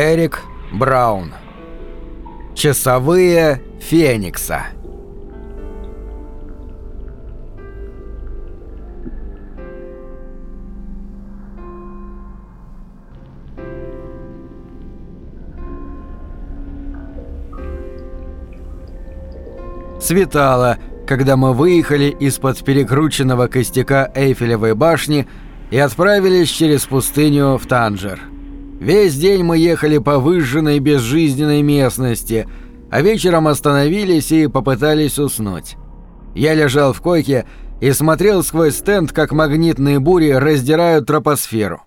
Эрик Браун. Часовые Феникса. Светало, когда мы выехали из-под перекрученного костяка Эйфелевой башни и отправились через пустыню в Танжер. Весь день мы ехали по выжженной безжизненной местности, а вечером остановились и попытались уснуть. Я лежал в койке и смотрел сквозь стенд, как магнитные бури раздирают тропосферу.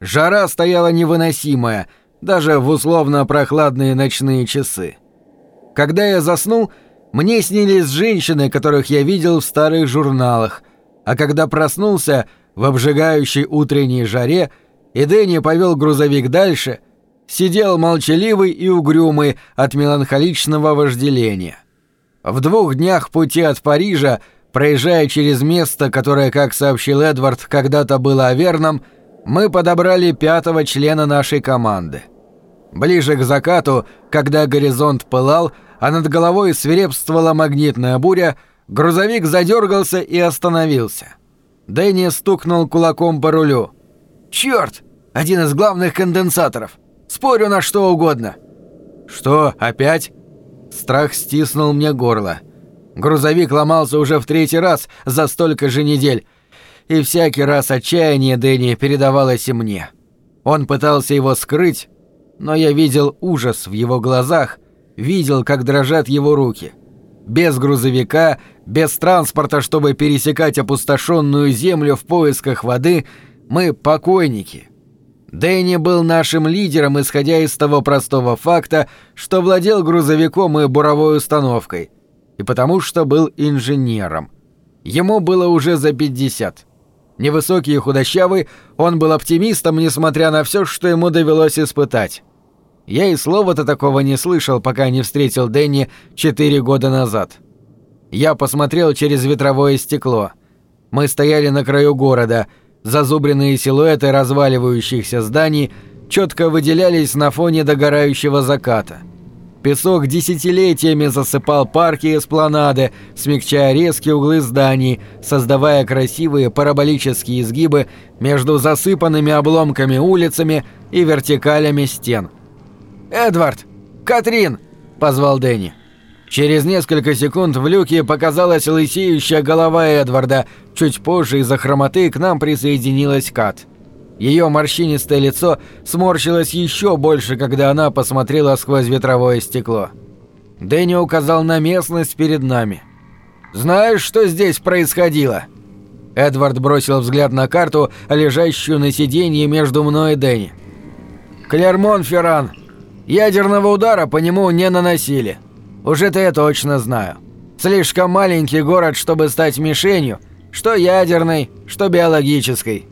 Жара стояла невыносимая, даже в условно прохладные ночные часы. Когда я заснул, мне снились женщины, которых я видел в старых журналах, а когда проснулся в обжигающей утренней жаре, и Дэнни повел грузовик дальше, сидел молчаливый и угрюмый от меланхоличного вожделения. В двух днях пути от Парижа, проезжая через место, которое, как сообщил Эдвард, когда-то было Аверном, мы подобрали пятого члена нашей команды. Ближе к закату, когда горизонт пылал, а над головой свирепствовала магнитная буря, грузовик задергался и остановился. Дэнни стукнул кулаком по рулю. «Чёрт! Один из главных конденсаторов! Спорю на что угодно!» «Что, опять?» Страх стиснул мне горло. Грузовик ломался уже в третий раз за столько же недель, и всякий раз отчаяние Дэнни передавалось и мне. Он пытался его скрыть, но я видел ужас в его глазах — видел, как дрожат его руки. Без грузовика, без транспорта, чтобы пересекать опустошенную землю в поисках воды, мы покойники. Дэнни был нашим лидером, исходя из того простого факта, что владел грузовиком и буровой установкой, и потому что был инженером. Ему было уже за 50. Невысокий и худощавый, он был оптимистом, несмотря на все, что ему довелось испытать. Я и слова-то такого не слышал, пока не встретил Дэнни четыре года назад. Я посмотрел через ветровое стекло. Мы стояли на краю города. Зазубренные силуэты разваливающихся зданий четко выделялись на фоне догорающего заката. Песок десятилетиями засыпал парки и эспланады, смягчая резкие углы зданий, создавая красивые параболические изгибы между засыпанными обломками улицами и вертикалями стен – «Эдвард! Катрин!» – позвал Дэнни. Через несколько секунд в люке показалась лысеющая голова Эдварда. Чуть позже из-за хромоты к нам присоединилась Кат. Ее морщинистое лицо сморщилось еще больше, когда она посмотрела сквозь ветровое стекло. Дэнни указал на местность перед нами. «Знаешь, что здесь происходило?» Эдвард бросил взгляд на карту, лежащую на сиденье между мной и Дэнни. «Клермон-Ферран, Ядерного удара по нему не наносили. Уже-то я точно знаю. Слишком маленький город, чтобы стать мишенью, что ядерной, что биологической.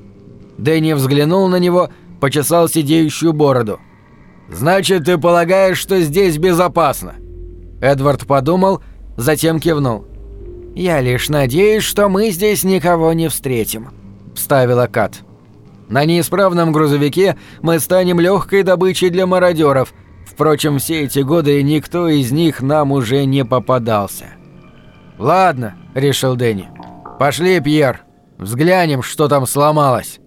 Дэнни взглянул на него, почесал сидеющую бороду. «Значит, ты полагаешь, что здесь безопасно?» Эдвард подумал, затем кивнул. «Я лишь надеюсь, что мы здесь никого не встретим», — вставила Кат. «На неисправном грузовике мы станем легкой добычей для мародеров», Впрочем, все эти годы никто из них нам уже не попадался. «Ладно», — решил Дэнни. «Пошли, Пьер, взглянем, что там сломалось».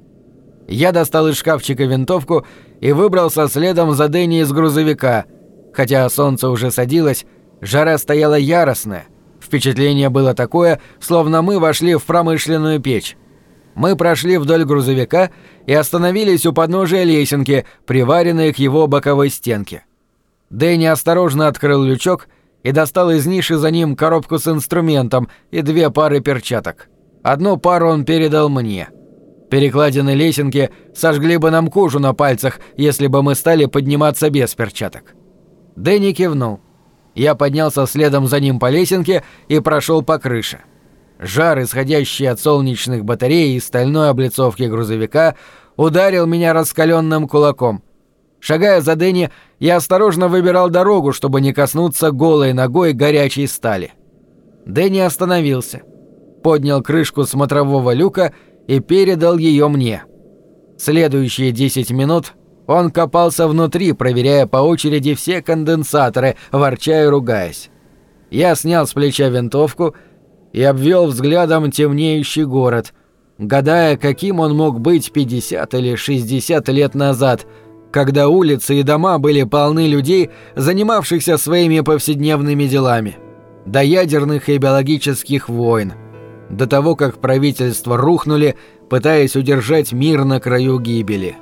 Я достал из шкафчика винтовку и выбрался следом за Дэнни из грузовика. Хотя солнце уже садилось, жара стояла яростная. Впечатление было такое, словно мы вошли в промышленную печь. Мы прошли вдоль грузовика и остановились у подножия лесенки, приваренной к его боковой стенке. Дэнни осторожно открыл лючок и достал из ниши за ним коробку с инструментом и две пары перчаток. Одну пару он передал мне. Перекладины лесенки сожгли бы нам кожу на пальцах, если бы мы стали подниматься без перчаток. Дэнни кивнул. Я поднялся следом за ним по лесенке и прошел по крыше. Жар, исходящий от солнечных батарей и стальной облицовки грузовика, ударил меня раскаленным кулаком – Шагая за Дэнни, я осторожно выбирал дорогу, чтобы не коснуться голой ногой горячей стали. Дэнни остановился, поднял крышку смотрового люка и передал ее мне. Следующие 10 минут Он копался внутри, проверяя по очереди все конденсаторы, ворча и ругаясь. Я снял с плеча винтовку и обвел взглядом темнеющий город, гадая, каким он мог быть 50 или 60 лет назад, когда улицы и дома были полны людей, занимавшихся своими повседневными делами. До ядерных и биологических войн. До того, как правительства рухнули, пытаясь удержать мир на краю гибели.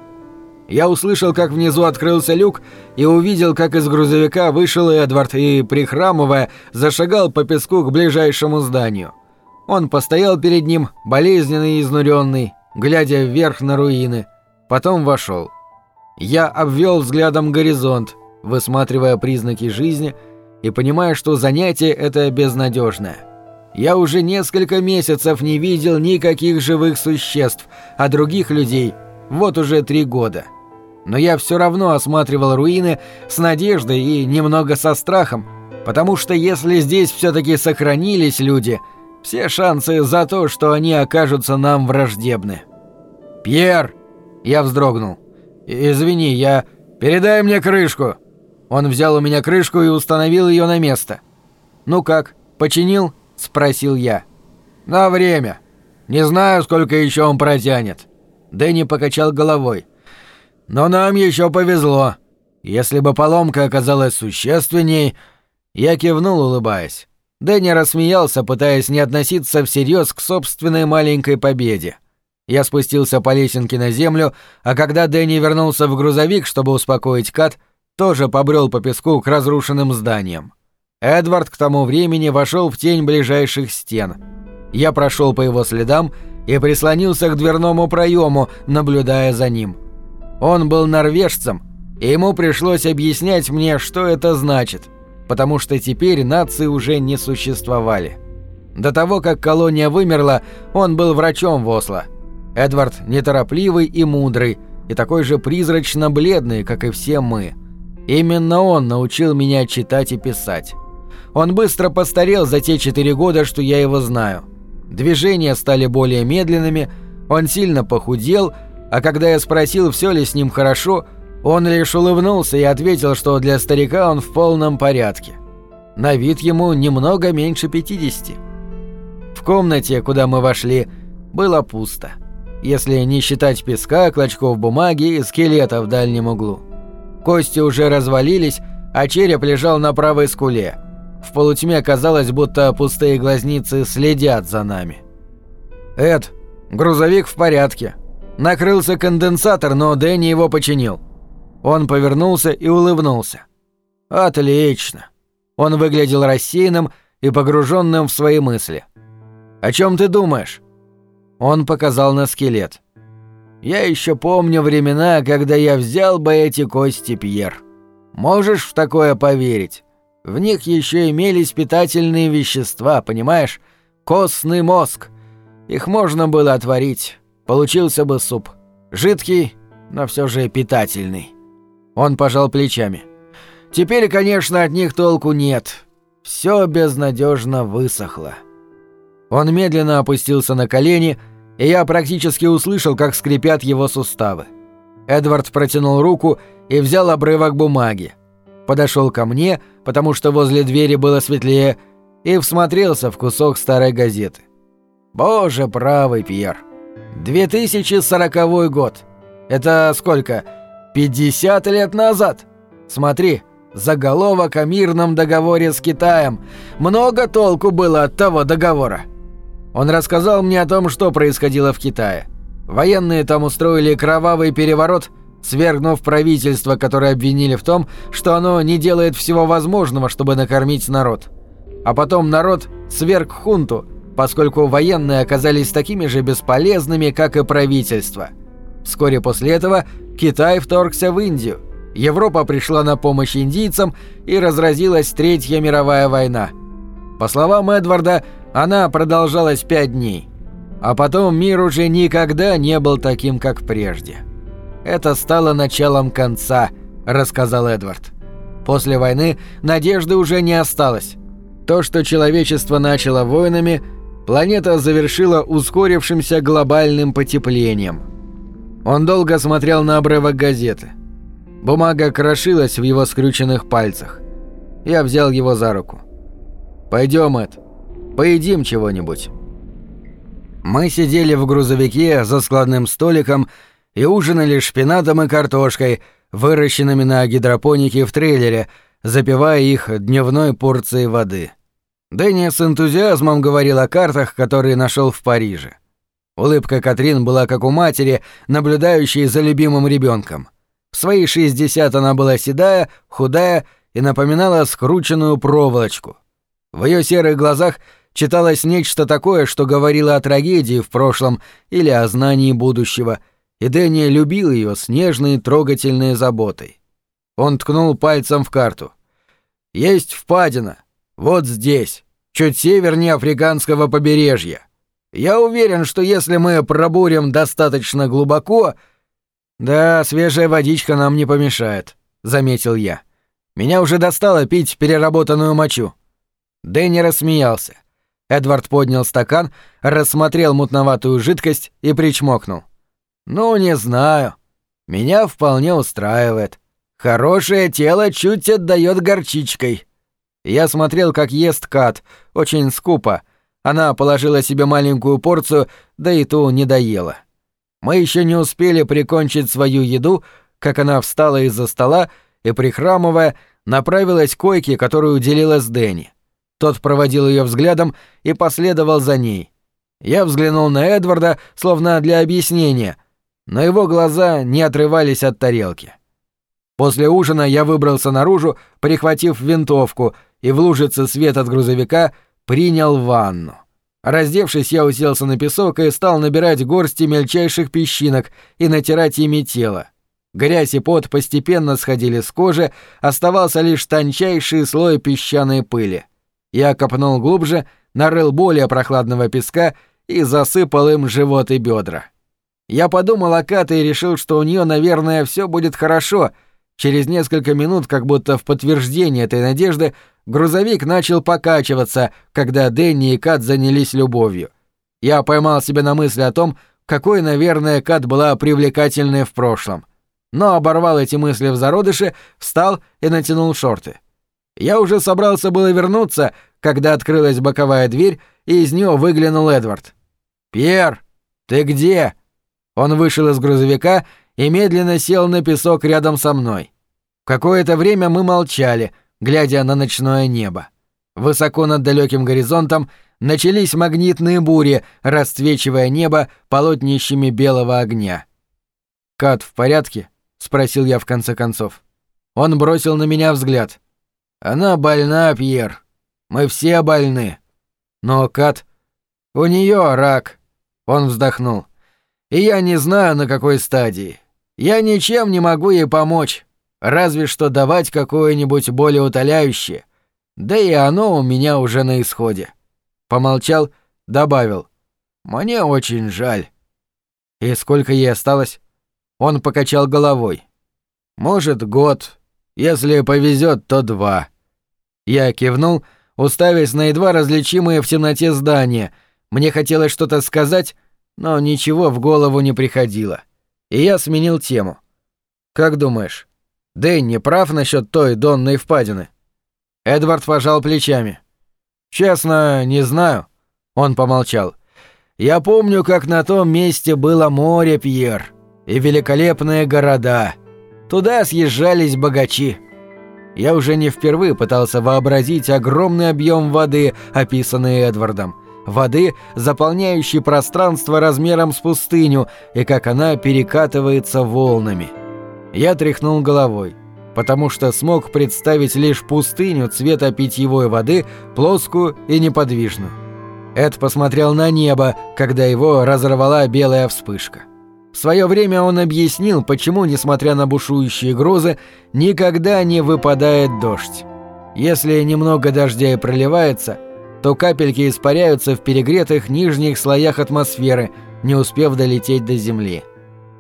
Я услышал, как внизу открылся люк и увидел, как из грузовика вышел Эдвард и, прихрамывая, зашагал по песку к ближайшему зданию. Он постоял перед ним, болезненный и изнуренный, глядя вверх на руины. Потом вошел. Я обвел взглядом горизонт, высматривая признаки жизни и понимая, что занятие это безнадежное. Я уже несколько месяцев не видел никаких живых существ, а других людей вот уже три года но я все равно осматривал руины с надеждой и немного со страхом, потому что если здесь все-таки сохранились люди, все шансы за то, что они окажутся нам враждебны. «Пьер!» — я вздрогнул. «Извини, я... Передай мне крышку!» Он взял у меня крышку и установил ее на место. «Ну как, починил?» — спросил я. «На время. Не знаю, сколько еще он протянет». Дэнни покачал головой. Но нам еще повезло. Если бы поломка оказалась существенней... Я кивнул, улыбаясь. Дэнни рассмеялся, пытаясь не относиться всерьез к собственной маленькой победе. Я спустился по лесенке на землю, а когда Дэнни вернулся в грузовик, чтобы успокоить Кат, тоже побрел по песку к разрушенным зданиям. Эдвард к тому времени вошел в тень ближайших стен. Я прошел по его следам и прислонился к дверному проему, наблюдая за ним. — он был норвежцем, и ему пришлось объяснять мне, что это значит, потому что теперь нации уже не существовали. До того, как колония вымерла, он был врачом в Осло. Эдвард неторопливый и мудрый, и такой же призрачно бледный, как и все мы. Именно он научил меня читать и писать. Он быстро постарел за те четыре года, что я его знаю. Движения стали более медленными, он сильно похудел, а когда я спросил, все ли с ним хорошо, он лишь улыбнулся и ответил, что для старика он в полном порядке. На вид ему немного меньше 50. В комнате, куда мы вошли, было пусто. Если не считать песка, клочков бумаги и скелета в дальнем углу. Кости уже развалились, а череп лежал на правой скуле. В полутьме казалось, будто пустые глазницы следят за нами. «Эд, грузовик в порядке», Накрылся конденсатор, но Дэнни его починил. Он повернулся и улыбнулся. «Отлично». Он выглядел рассеянным и погруженным в свои мысли. «О чем ты думаешь?» Он показал на скелет. «Я еще помню времена, когда я взял бы эти кости, Пьер. Можешь в такое поверить? В них еще имелись питательные вещества, понимаешь? Костный мозг. Их можно было отварить. Получился бы суп. Жидкий, но все же питательный. Он пожал плечами. Теперь, конечно, от них толку нет. Все безнадежно высохло. Он медленно опустился на колени, и я практически услышал, как скрипят его суставы. Эдвард протянул руку и взял обрывок бумаги. Подошел ко мне, потому что возле двери было светлее, и всмотрелся в кусок старой газеты. «Боже правый, Пьер! 2040 год. Это сколько? 50 лет назад. Смотри, заголовок о мирном договоре с Китаем. Много толку было от того договора. Он рассказал мне о том, что происходило в Китае. Военные там устроили кровавый переворот, свергнув правительство, которое обвинили в том, что оно не делает всего возможного, чтобы накормить народ. А потом народ сверг хунту – поскольку военные оказались такими же бесполезными, как и правительство. Вскоре после этого Китай вторгся в Индию. Европа пришла на помощь индийцам и разразилась Третья мировая война. По словам Эдварда, она продолжалась пять дней. А потом мир уже никогда не был таким, как прежде. Это стало началом конца, рассказал Эдвард. После войны надежды уже не осталось. То, что человечество начало войнами – планета завершила ускорившимся глобальным потеплением. Он долго смотрел на обрывок газеты. Бумага крошилась в его скрюченных пальцах. Я взял его за руку. «Пойдем, Эд, поедим чего-нибудь». Мы сидели в грузовике за складным столиком и ужинали шпинатом и картошкой, выращенными на гидропонике в трейлере, запивая их дневной порцией воды. Дэнни с энтузиазмом говорил о картах, которые нашел в Париже. Улыбка Катрин была как у матери, наблюдающей за любимым ребенком. В свои 60 она была седая, худая и напоминала скрученную проволочку. В ее серых глазах читалось нечто такое, что говорило о трагедии в прошлом или о знании будущего, и Дэнни любил ее с нежной трогательной заботой. Он ткнул пальцем в карту. «Есть впадина. Вот здесь, чуть севернее африканского побережья. Я уверен, что если мы пробурим достаточно глубоко...» «Да, свежая водичка нам не помешает», — заметил я. «Меня уже достало пить переработанную мочу». Дэнни рассмеялся. Эдвард поднял стакан, рассмотрел мутноватую жидкость и причмокнул. «Ну, не знаю. Меня вполне устраивает. Хорошее тело чуть отдает горчичкой». Я смотрел, как ест Кат, очень скупо. Она положила себе маленькую порцию, да и ту не доела. Мы еще не успели прикончить свою еду, как она встала из-за стола и, прихрамывая, направилась к койке, которую уделила с Дэнни. Тот проводил ее взглядом и последовал за ней. Я взглянул на Эдварда, словно для объяснения, но его глаза не отрывались от тарелки. После ужина я выбрался наружу, прихватив винтовку, и в лужице свет от грузовика принял ванну. Раздевшись, я уселся на песок и стал набирать горсти мельчайших песчинок и натирать ими тело. Грязь и пот постепенно сходили с кожи, оставался лишь тончайший слой песчаной пыли. Я копнул глубже, нарыл более прохладного песка и засыпал им живот и бедра. Я подумал о Кате и решил, что у нее, наверное, все будет хорошо. Через несколько минут, как будто в подтверждение этой надежды, грузовик начал покачиваться, когда Дэнни и Кат занялись любовью. Я поймал себя на мысли о том, какой, наверное, Кат была привлекательной в прошлом. Но оборвал эти мысли в зародыше, встал и натянул шорты. Я уже собрался было вернуться, когда открылась боковая дверь, и из нее выглянул Эдвард. «Пьер, ты где?» Он вышел из грузовика и медленно сел на песок рядом со мной. Какое-то время мы молчали, глядя на ночное небо. Высоко над далеким горизонтом начались магнитные бури, расцвечивая небо полотнищами белого огня. «Кат в порядке?» — спросил я в конце концов. Он бросил на меня взгляд. Она больна, Пьер. Мы все больны. Но Кат... У нее рак. Он вздохнул. И я не знаю, на какой стадии. Я ничем не могу ей помочь. Разве что давать какое-нибудь более утоляющее. Да и оно у меня уже на исходе. Помолчал, добавил. Мне очень жаль. И сколько ей осталось? Он покачал головой. Может, год, если повезет, то два. Я кивнул, уставясь на едва различимые в темноте здания. Мне хотелось что-то сказать, но ничего в голову не приходило. И я сменил тему. «Как думаешь, Дэнни прав насчет той донной впадины?» Эдвард пожал плечами. «Честно, не знаю». Он помолчал. «Я помню, как на том месте было море, Пьер, и великолепные города. Туда съезжались богачи. Я уже не впервые пытался вообразить огромный объем воды, описанный Эдвардом. Воды, заполняющей пространство размером с пустыню, и как она перекатывается волнами. Я тряхнул головой, потому что смог представить лишь пустыню цвета питьевой воды, плоскую и неподвижную. Эд посмотрел на небо, когда его разорвала белая вспышка. В свое время он объяснил, почему, несмотря на бушующие грозы, никогда не выпадает дождь. Если немного дождя и проливается, то капельки испаряются в перегретых нижних слоях атмосферы, не успев долететь до Земли.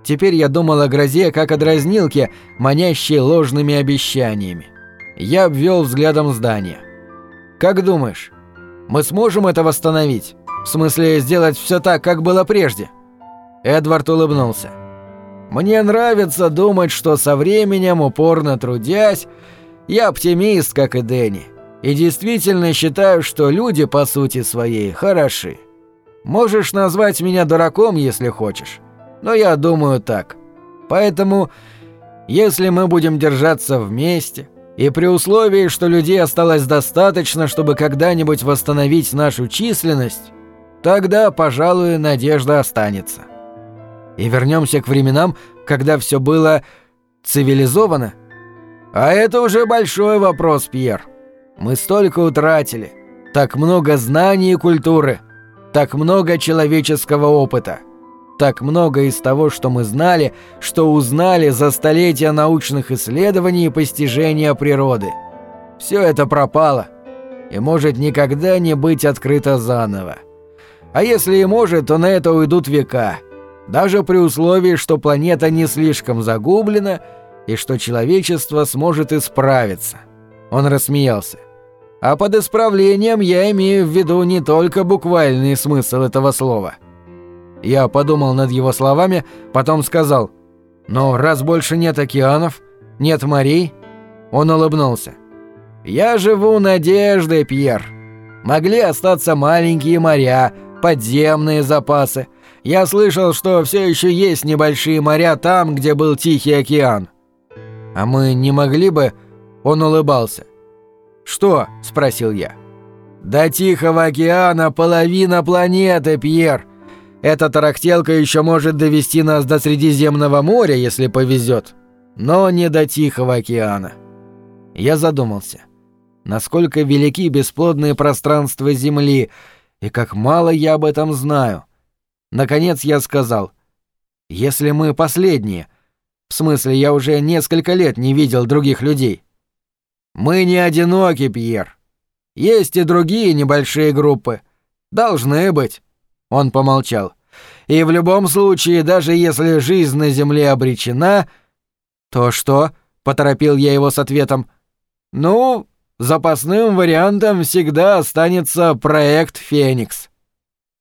Теперь я думал о грозе как о дразнилке, манящей ложными обещаниями. Я обвел взглядом здание. «Как думаешь, мы сможем это восстановить? В смысле, сделать все так, как было прежде?» Эдвард улыбнулся. Мне нравится думать, что со временем, упорно трудясь, я оптимист, как и Дэнни, и действительно считаю, что люди по сути своей хороши. Можешь назвать меня дураком, если хочешь, но я думаю так. Поэтому, если мы будем держаться вместе, и при условии, что людей осталось достаточно, чтобы когда-нибудь восстановить нашу численность, тогда, пожалуй, надежда останется. И вернемся к временам, когда все было цивилизовано. А это уже большой вопрос, Пьер. Мы столько утратили. Так много знаний и культуры. Так много человеческого опыта так много из того, что мы знали, что узнали за столетия научных исследований и постижения природы. Все это пропало и может никогда не быть открыто заново. А если и может, то на это уйдут века, даже при условии, что планета не слишком загублена и что человечество сможет исправиться. Он рассмеялся. А под исправлением я имею в виду не только буквальный смысл этого слова – я подумал над его словами, потом сказал, «Но раз больше нет океанов, нет морей...» Он улыбнулся. «Я живу надеждой, Пьер. Могли остаться маленькие моря, подземные запасы. Я слышал, что все еще есть небольшие моря там, где был Тихий океан. А мы не могли бы...» Он улыбался. «Что?» – спросил я. «До Тихого океана половина планеты, Пьер. Эта тарахтелка еще может довести нас до Средиземного моря, если повезет, но не до Тихого океана. Я задумался. Насколько велики бесплодные пространства Земли, и как мало я об этом знаю. Наконец я сказал, если мы последние, в смысле я уже несколько лет не видел других людей. Мы не одиноки, Пьер. Есть и другие небольшие группы. Должны быть. Он помолчал. «И в любом случае, даже если жизнь на Земле обречена...» «То что?» — поторопил я его с ответом. «Ну, запасным вариантом всегда останется проект «Феникс».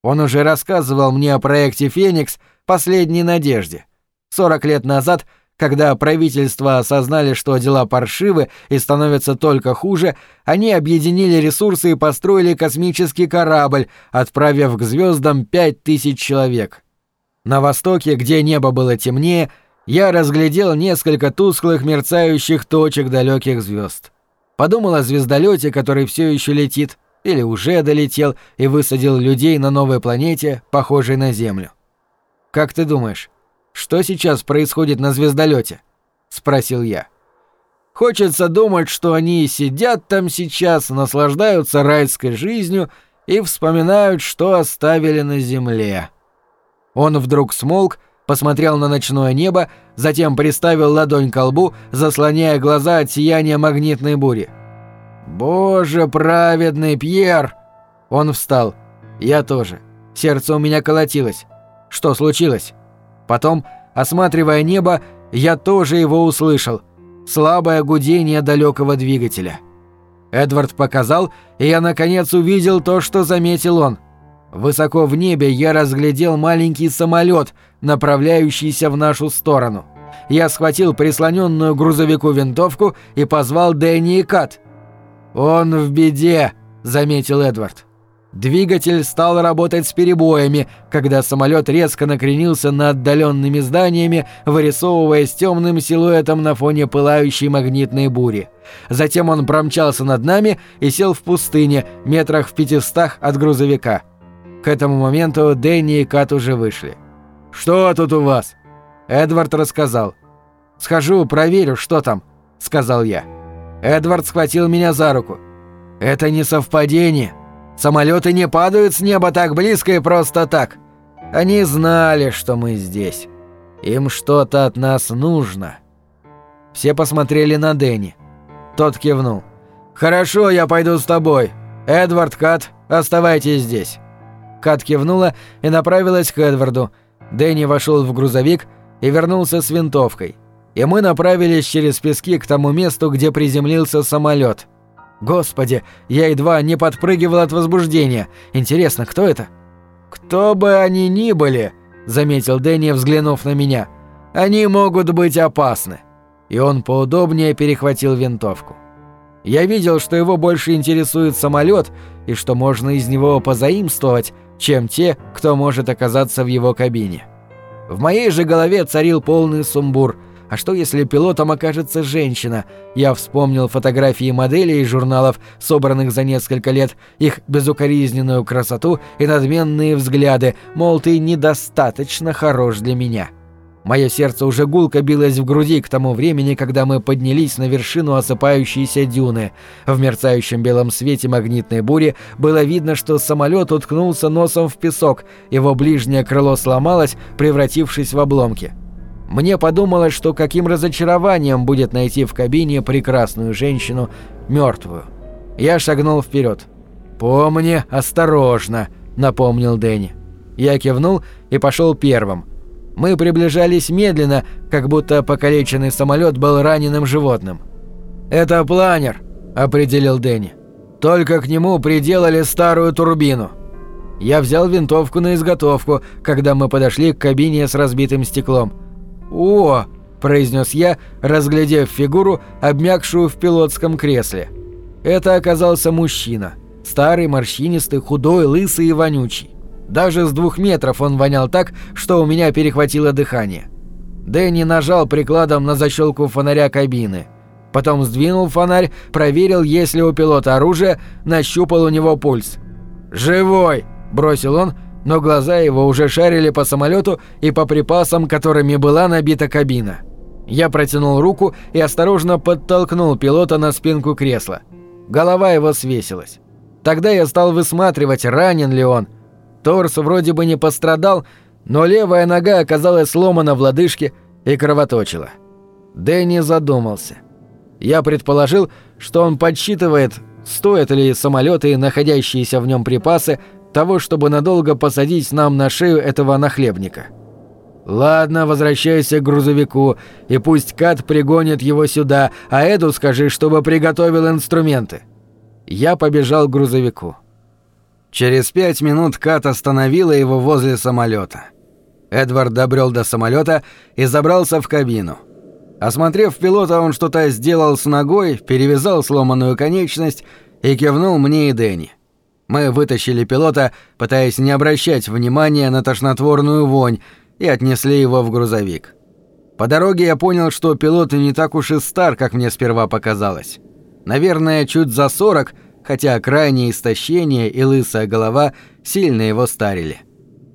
Он уже рассказывал мне о проекте «Феникс» «Последней надежде». Сорок лет назад — когда правительства осознали, что дела паршивы и становятся только хуже, они объединили ресурсы и построили космический корабль, отправив к звездам пять тысяч человек. На востоке, где небо было темнее, я разглядел несколько тусклых мерцающих точек далеких звезд. Подумал о звездолете, который все еще летит, или уже долетел и высадил людей на новой планете, похожей на Землю. Как ты думаешь, что сейчас происходит на звездолете? спросил я. Хочется думать, что они сидят там сейчас, наслаждаются райской жизнью и вспоминают, что оставили на земле. Он вдруг смолк, посмотрел на ночное небо, затем приставил ладонь к лбу, заслоняя глаза от сияния магнитной бури. «Боже праведный Пьер!» Он встал. Я тоже. Сердце у меня колотилось. Что случилось? Потом, осматривая небо, я тоже его услышал. Слабое гудение далекого двигателя. Эдвард показал, и я наконец увидел то, что заметил он. Высоко в небе я разглядел маленький самолет, направляющийся в нашу сторону. Я схватил прислоненную грузовику винтовку и позвал Дэнни и Кат. «Он в беде», — заметил Эдвард. Двигатель стал работать с перебоями, когда самолет резко накренился над отдаленными зданиями, вырисовываясь темным силуэтом на фоне пылающей магнитной бури. Затем он промчался над нами и сел в пустыне, метрах в пятистах от грузовика. К этому моменту Дэнни и Кат уже вышли. «Что тут у вас?» Эдвард рассказал. «Схожу, проверю, что там», — сказал я. Эдвард схватил меня за руку. «Это не совпадение», Самолеты не падают с неба так близко и просто так. Они знали, что мы здесь. Им что-то от нас нужно. Все посмотрели на Дэнни. Тот кивнул. «Хорошо, я пойду с тобой. Эдвард, Кат, оставайтесь здесь». Кат кивнула и направилась к Эдварду. Дэнни вошел в грузовик и вернулся с винтовкой. И мы направились через пески к тому месту, где приземлился самолет. Господи, я едва не подпрыгивал от возбуждения. Интересно, кто это? Кто бы они ни были, заметил Дэнни, взглянув на меня. Они могут быть опасны». И он поудобнее перехватил винтовку. Я видел, что его больше интересует самолет и что можно из него позаимствовать, чем те, кто может оказаться в его кабине. В моей же голове царил полный сумбур. А что если пилотом окажется женщина? Я вспомнил фотографии моделей из журналов, собранных за несколько лет, их безукоризненную красоту и надменные взгляды, мол, ты недостаточно хорош для меня. Мое сердце уже гулко билось в груди к тому времени, когда мы поднялись на вершину осыпающейся дюны. В мерцающем белом свете магнитной бури было видно, что самолет уткнулся носом в песок, его ближнее крыло сломалось, превратившись в обломки. Мне подумалось, что каким разочарованием будет найти в кабине прекрасную женщину, мертвую. Я шагнул вперед. «Помни, осторожно», — напомнил Дэнни. Я кивнул и пошел первым — мы приближались медленно, как будто покалеченный самолет был раненым животным. «Это планер», — определил Дэнни. «Только к нему приделали старую турбину». Я взял винтовку на изготовку, когда мы подошли к кабине с разбитым стеклом. «О!» – произнес я, разглядев фигуру, обмякшую в пилотском кресле. Это оказался мужчина. Старый, морщинистый, худой, лысый и вонючий. Даже с двух метров он вонял так, что у меня перехватило дыхание. Дэнни нажал прикладом на защелку фонаря кабины. Потом сдвинул фонарь, проверил, есть ли у пилота оружие, нащупал у него пульс. «Живой!» – бросил он, но глаза его уже шарили по самолету и по припасам, которыми была набита кабина. Я протянул руку и осторожно подтолкнул пилота на спинку кресла. Голова его свесилась. Тогда я стал высматривать, ранен ли он – Торс вроде бы не пострадал, но левая нога оказалась сломана в лодыжке и кровоточила. Дэнни задумался. Я предположил, что он подсчитывает, стоят ли самолеты, находящиеся в нем припасы, того, чтобы надолго посадить нам на шею этого нахлебника. «Ладно, возвращайся к грузовику, и пусть Кат пригонит его сюда, а Эду скажи, чтобы приготовил инструменты». Я побежал к грузовику. Через пять минут Кат остановила его возле самолета. Эдвард добрел до самолета и забрался в кабину. Осмотрев пилота, он что-то сделал с ногой, перевязал сломанную конечность и кивнул мне и Дэнни. Мы вытащили пилота, пытаясь не обращать внимания на тошнотворную вонь, и отнесли его в грузовик. По дороге я понял, что пилот не так уж и стар, как мне сперва показалось. Наверное, чуть за сорок — хотя крайнее истощение и лысая голова сильно его старили.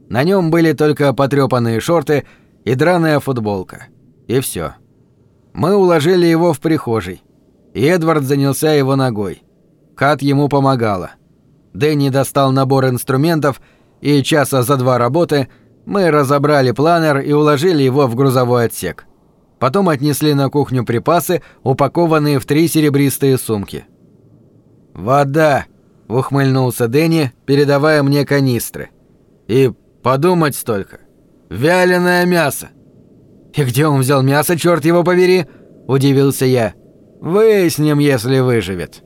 На нем были только потрепанные шорты и драная футболка. И все. Мы уложили его в прихожей, и Эдвард занялся его ногой. Кат ему помогала. Дэнни достал набор инструментов, и часа за два работы мы разобрали планер и уложили его в грузовой отсек. Потом отнесли на кухню припасы, упакованные в три серебристые сумки. «Вода!» — ухмыльнулся Дэнни, передавая мне канистры. «И подумать столько! Вяленое мясо!» «И где он взял мясо, черт его побери?» — удивился я. «Выясним, если выживет».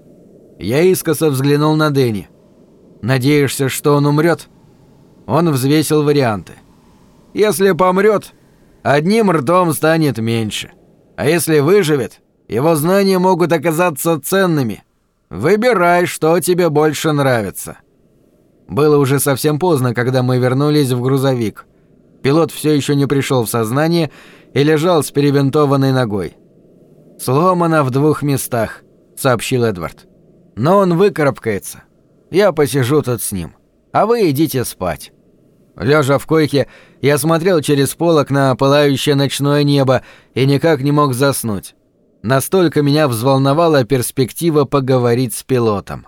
Я искоса взглянул на Дэнни. «Надеешься, что он умрет?» Он взвесил варианты. «Если помрет, одним ртом станет меньше. А если выживет, его знания могут оказаться ценными. Выбирай, что тебе больше нравится. Было уже совсем поздно, когда мы вернулись в грузовик. Пилот все еще не пришел в сознание и лежал с перевинтованной ногой. «Сломано в двух местах», — сообщил Эдвард. «Но он выкарабкается. Я посижу тут с ним. А вы идите спать». Лежа в койке, я смотрел через полок на пылающее ночное небо и никак не мог заснуть. Настолько меня взволновала перспектива поговорить с пилотом.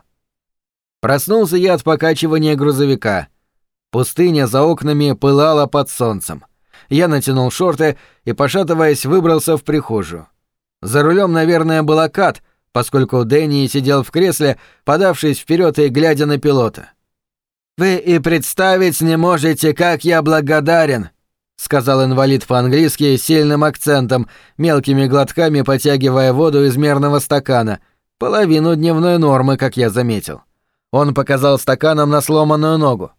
Проснулся я от покачивания грузовика. Пустыня за окнами пылала под солнцем. Я натянул шорты и, пошатываясь, выбрался в прихожую. За рулем, наверное, был Акад, поскольку Дэнни сидел в кресле, подавшись вперед и глядя на пилота. «Вы и представить не можете, как я благодарен!» — сказал инвалид по-английски с сильным акцентом, мелкими глотками потягивая воду из мерного стакана, половину дневной нормы, как я заметил. Он показал стаканом на сломанную ногу.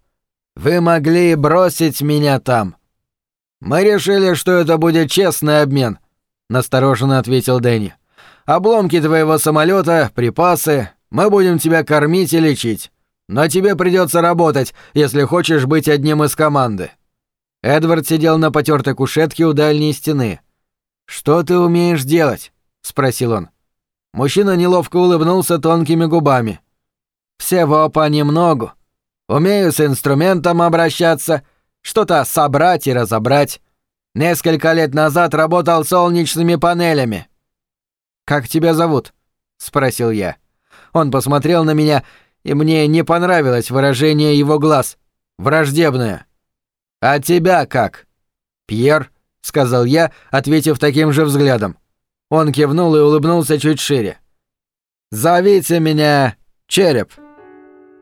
«Вы могли бросить меня там». «Мы решили, что это будет честный обмен», — настороженно ответил Дэнни. «Обломки твоего самолета, припасы, мы будем тебя кормить и лечить. Но тебе придется работать, если хочешь быть одним из команды». Эдвард сидел на потертой кушетке у дальней стены. «Что ты умеешь делать?» — спросил он. Мужчина неловко улыбнулся тонкими губами. «Всего понемногу. Умею с инструментом обращаться, что-то собрать и разобрать. Несколько лет назад работал солнечными панелями». «Как тебя зовут?» — спросил я. Он посмотрел на меня, и мне не понравилось выражение его глаз. Враждебное. «А тебя как?» «Пьер», — сказал я, ответив таким же взглядом. Он кивнул и улыбнулся чуть шире. «Зовите меня Череп».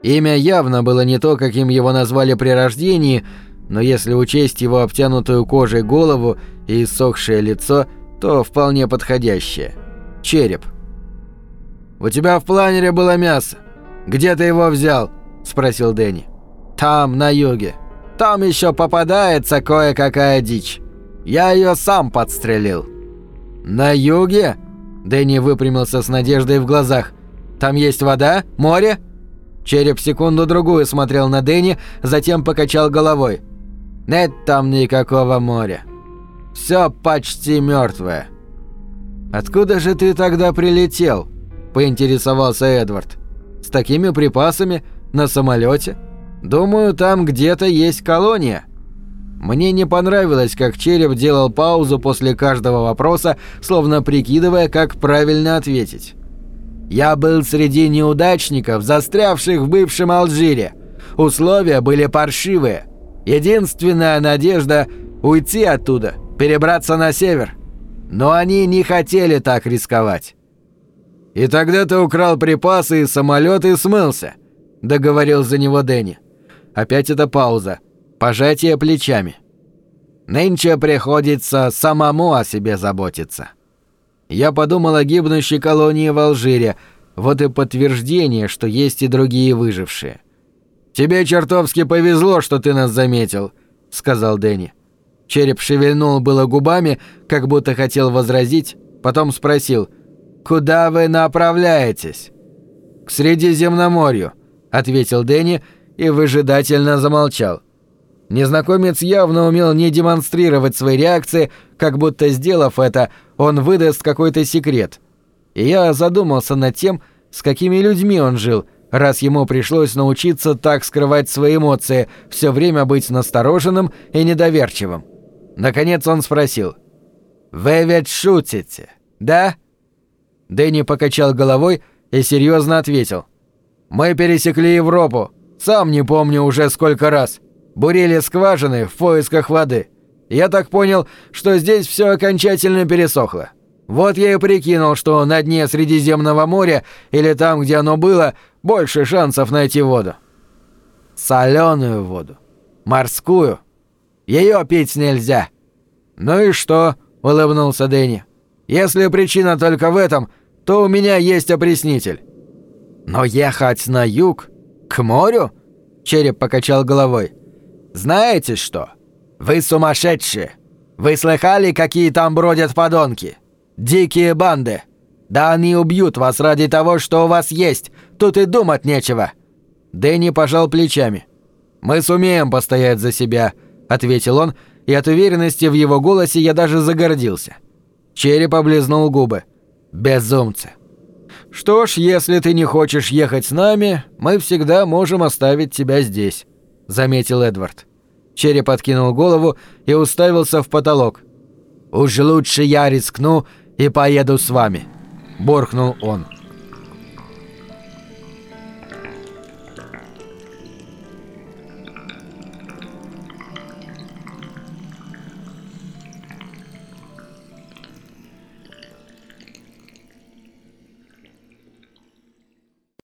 Имя явно было не то, каким его назвали при рождении, но если учесть его обтянутую кожей голову и иссохшее лицо, то вполне подходящее. Череп. «У тебя в планере было мясо. Где ты его взял?» – спросил Дэнни. «Там, на юге. Там еще попадается кое-какая дичь. Я ее сам подстрелил». «На юге?» Дэнни выпрямился с надеждой в глазах. «Там есть вода? Море?» Череп секунду-другую смотрел на Дэнни, затем покачал головой. «Нет там никакого моря. Все почти мертвое». «Откуда же ты тогда прилетел?» – поинтересовался Эдвард. «С такими припасами? На самолете? Думаю, там где-то есть колония». Мне не понравилось, как Череп делал паузу после каждого вопроса, словно прикидывая, как правильно ответить. «Я был среди неудачников, застрявших в бывшем Алжире. Условия были паршивые. Единственная надежда — уйти оттуда, перебраться на север. Но они не хотели так рисковать». «И тогда ты украл припасы и самолет и смылся», — договорил за него Дэнни. Опять эта пауза — Пожатие плечами. Нынче приходится самому о себе заботиться. Я подумал о гибнущей колонии в Алжире, вот и подтверждение, что есть и другие выжившие. «Тебе чертовски повезло, что ты нас заметил», — сказал Дэнни. Череп шевельнул было губами, как будто хотел возразить, потом спросил, «Куда вы направляетесь?» «К Средиземноморью», — ответил Дэнни и выжидательно замолчал. Незнакомец явно умел не демонстрировать свои реакции, как будто сделав это, он выдаст какой-то секрет. И я задумался над тем, с какими людьми он жил, раз ему пришлось научиться так скрывать свои эмоции, все время быть настороженным и недоверчивым. Наконец он спросил. «Вы ведь шутите, да?» Дэнни покачал головой и серьезно ответил. «Мы пересекли Европу. Сам не помню уже сколько раз бурили скважины в поисках воды. Я так понял, что здесь все окончательно пересохло. Вот я и прикинул, что на дне Средиземного моря или там, где оно было, больше шансов найти воду. Соленую воду. Морскую. Ее пить нельзя. Ну и что? улыбнулся Дэнни. Если причина только в этом, то у меня есть опреснитель. Но ехать на юг? К морю? Череп покачал головой. Знаете что? Вы сумасшедшие. Вы слыхали, какие там бродят подонки? Дикие банды. Да они убьют вас ради того, что у вас есть. Тут и думать нечего. Дэнни пожал плечами. Мы сумеем постоять за себя, ответил он, и от уверенности в его голосе я даже загордился. Череп облизнул губы. Безумцы. Что ж, если ты не хочешь ехать с нами, мы всегда можем оставить тебя здесь, заметил Эдвард. Череп откинул голову и уставился в потолок. «Уж лучше я рискну и поеду с вами», — буркнул он.